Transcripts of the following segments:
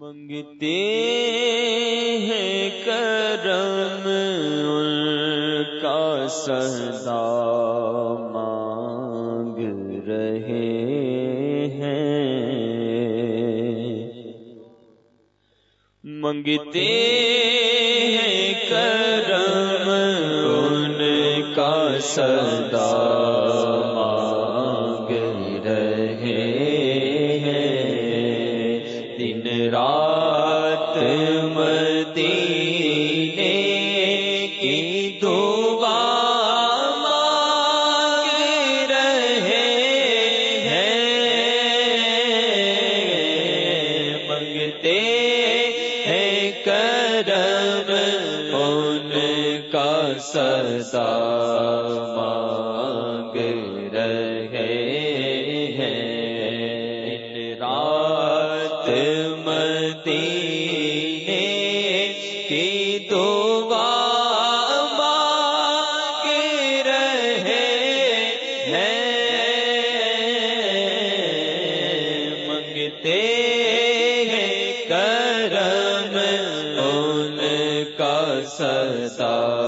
منگتے ہیں کرم ان کا سدا مانگ رہے ہیں۔ منگتے ہیں کرم ان کا سدا مانگ رہے کا مانگ رہے ہیں۔ ہیں کرم ان کا سدا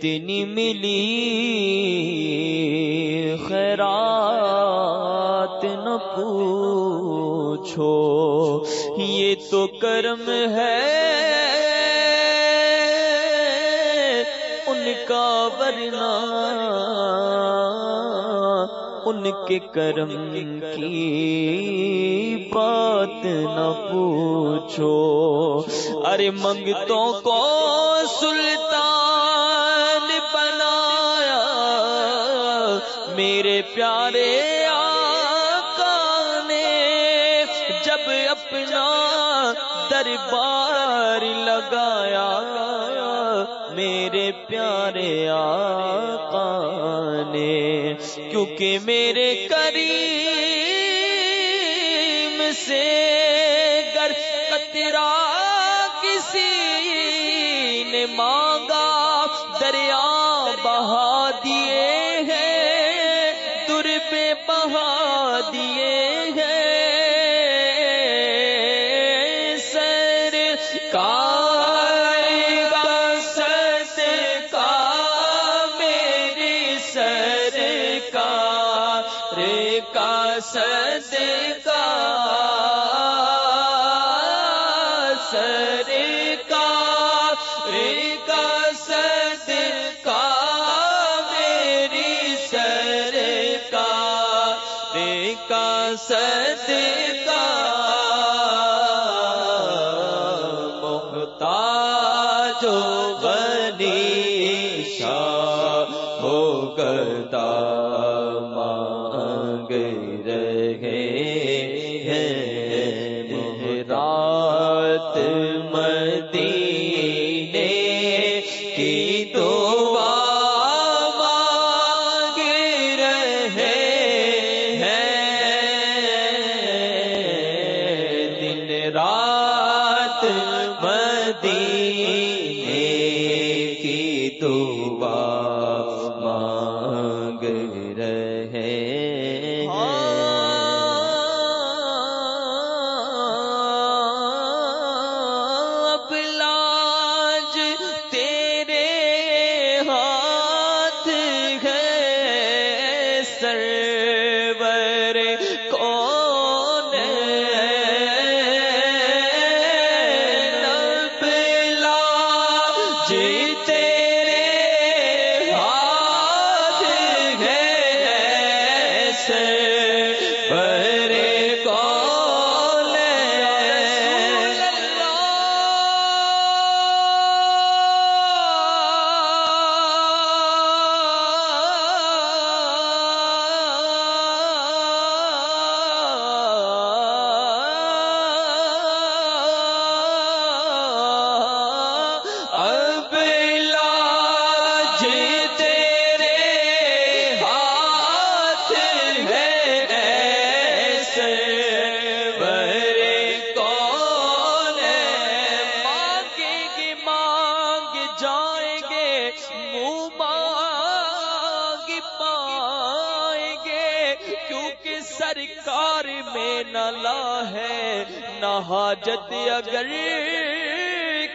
کتنی ملی خیرات نہ پوچھو، یہ تو کرم ہے۔ ان کا ورنہ، ان کے کرم کی بات نہ پوچھو۔ ارے منگتوں کو سلطان میرے پیارے آقا نے جب اپنا دربار لگایا، میرے پیارے آقا نے، کیونکہ میرے قریب پہ بہا دیے ہیں سر کا صدقہ میری کا کا صدقہ محتاج و غنی شاہ ہو گدا مانگ رہے ہیں۔ رات مدینے کی دعا نہ حاجت اگر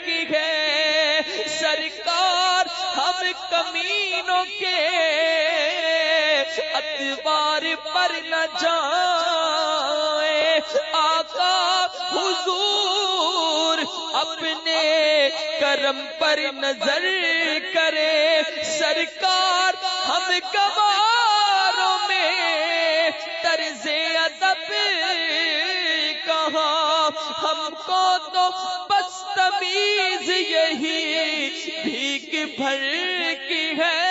کی ہے۔ سرکار ہم کمینوں کے اتوار پر نہ جائیں آقا حضور اپنے کرم پر نظر کرے۔ سرکار ہم گواروں کو تو بس تمیز یہی بھیک بھر کی ہے۔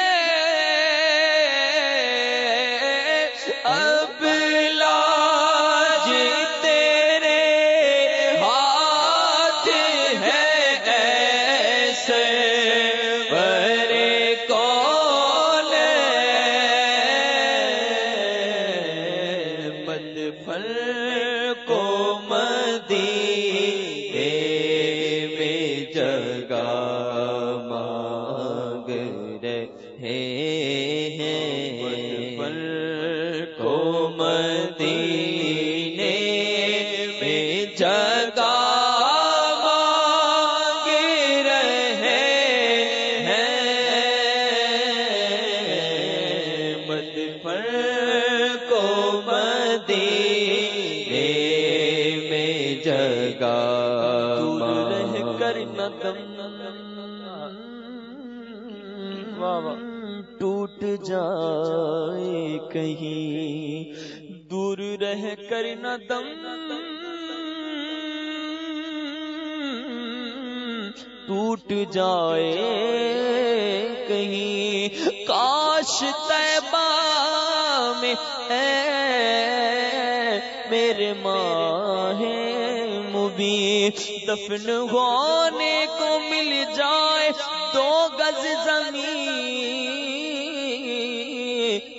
رہ کر نہ دم۔ ٹوٹ جائے کہیں۔ کاش طیبہ میں اے میرے ماں ہے مبین۔ دفن ہونے کو مل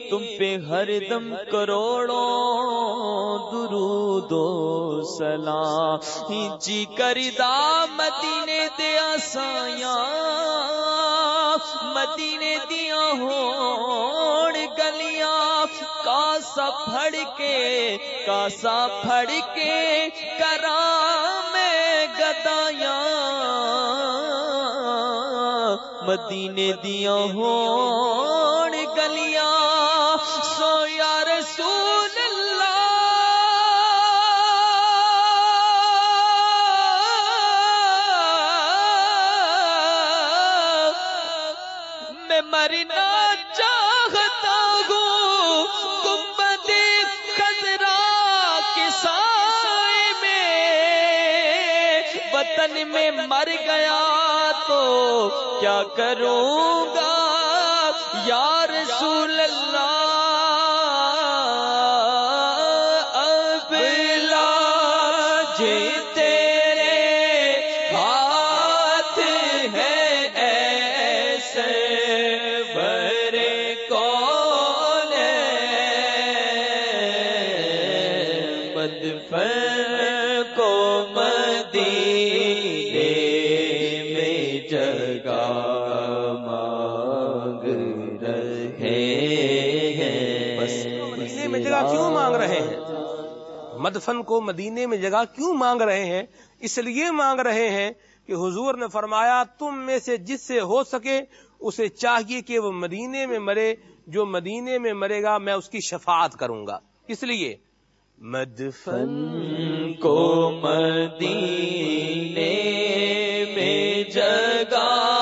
تم پہ ہر دم کروڑوں درود و سلام۔ جی کردا مدینے دیا سایاں مدینے دیا ہون گلیاں۔ کاسا پھڑ کے، کاسا پھڑ کے کرام گدایا مدینے دیا ہون گلیاں سو یا رسول اللہ میں مرنا چاہتا ہوں، گنبد خزرا کے سائے میں۔ وطن میں مر گیا تو کیا کروں گا؟ یا رسول اللہ کو مدینے میں جگہ مانگ رہے ہیں۔ مدینے میں جگہ کیوں مانگ رہے ہیں؟ مدفن کو مدینے میں جگہ کیوں مانگ رہے ہیں؟ اس لیے مانگ رہے ہیں کہ حضور نے فرمایا، تم میں سے جس سے ہو سکے، اسے چاہیے کہ وہ مدینے میں مرے۔ جو مدینے میں مرے گا، میں اس کی شفاعت کروں گا۔ اس لیے مدفن کو مدینے میں جگہ